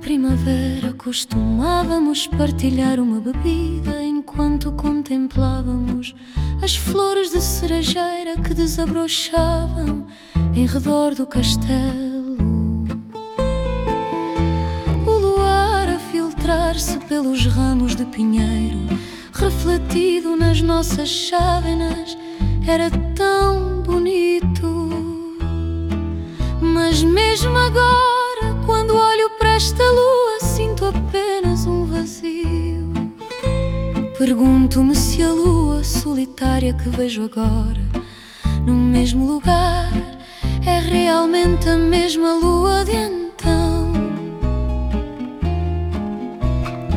primavera costumávamos partilhar uma bebida enquanto contemplávamos as flores de cerejeira que desabrochavam em redor do castelo. O luar a filtrar-se pelos ramos de pinheiro, refletido nas nossas chávenas, era tão bonito. Mas mesmo agora, sinto apenas um vazio. Pergunto-me se a lua solitária que vejo agora, no mesmo lugar, é realmente a mesma lua de então.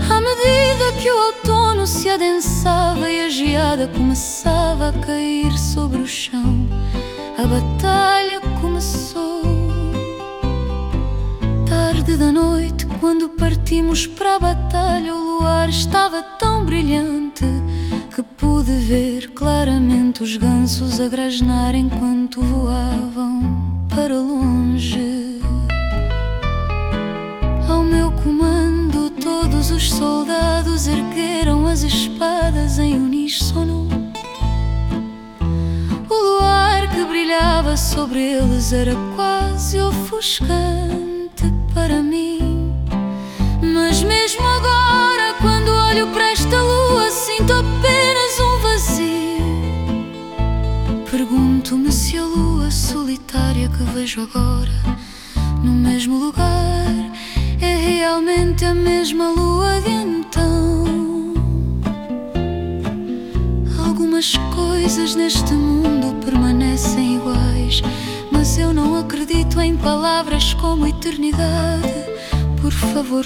À medida que o outono se adensava e a geada começava a cair sobre o chão, a batalha partimos para a batalha, o luar estava tão brilhante que pude ver claramente os gansos a grasnar enquanto voavam para longe. Ao meu comando, todos os soldados ergueram as espadas em uníssono. O luar que brilhava sobre eles era quase ofuscante para mim. Pergunto-me se a lua solitária que vejo agora, no mesmo lugar, é realmente a mesma lua de então. Algumas coisas neste mundo permanecem iguais, mas eu não acredito em palavras como eternidade. Por favor,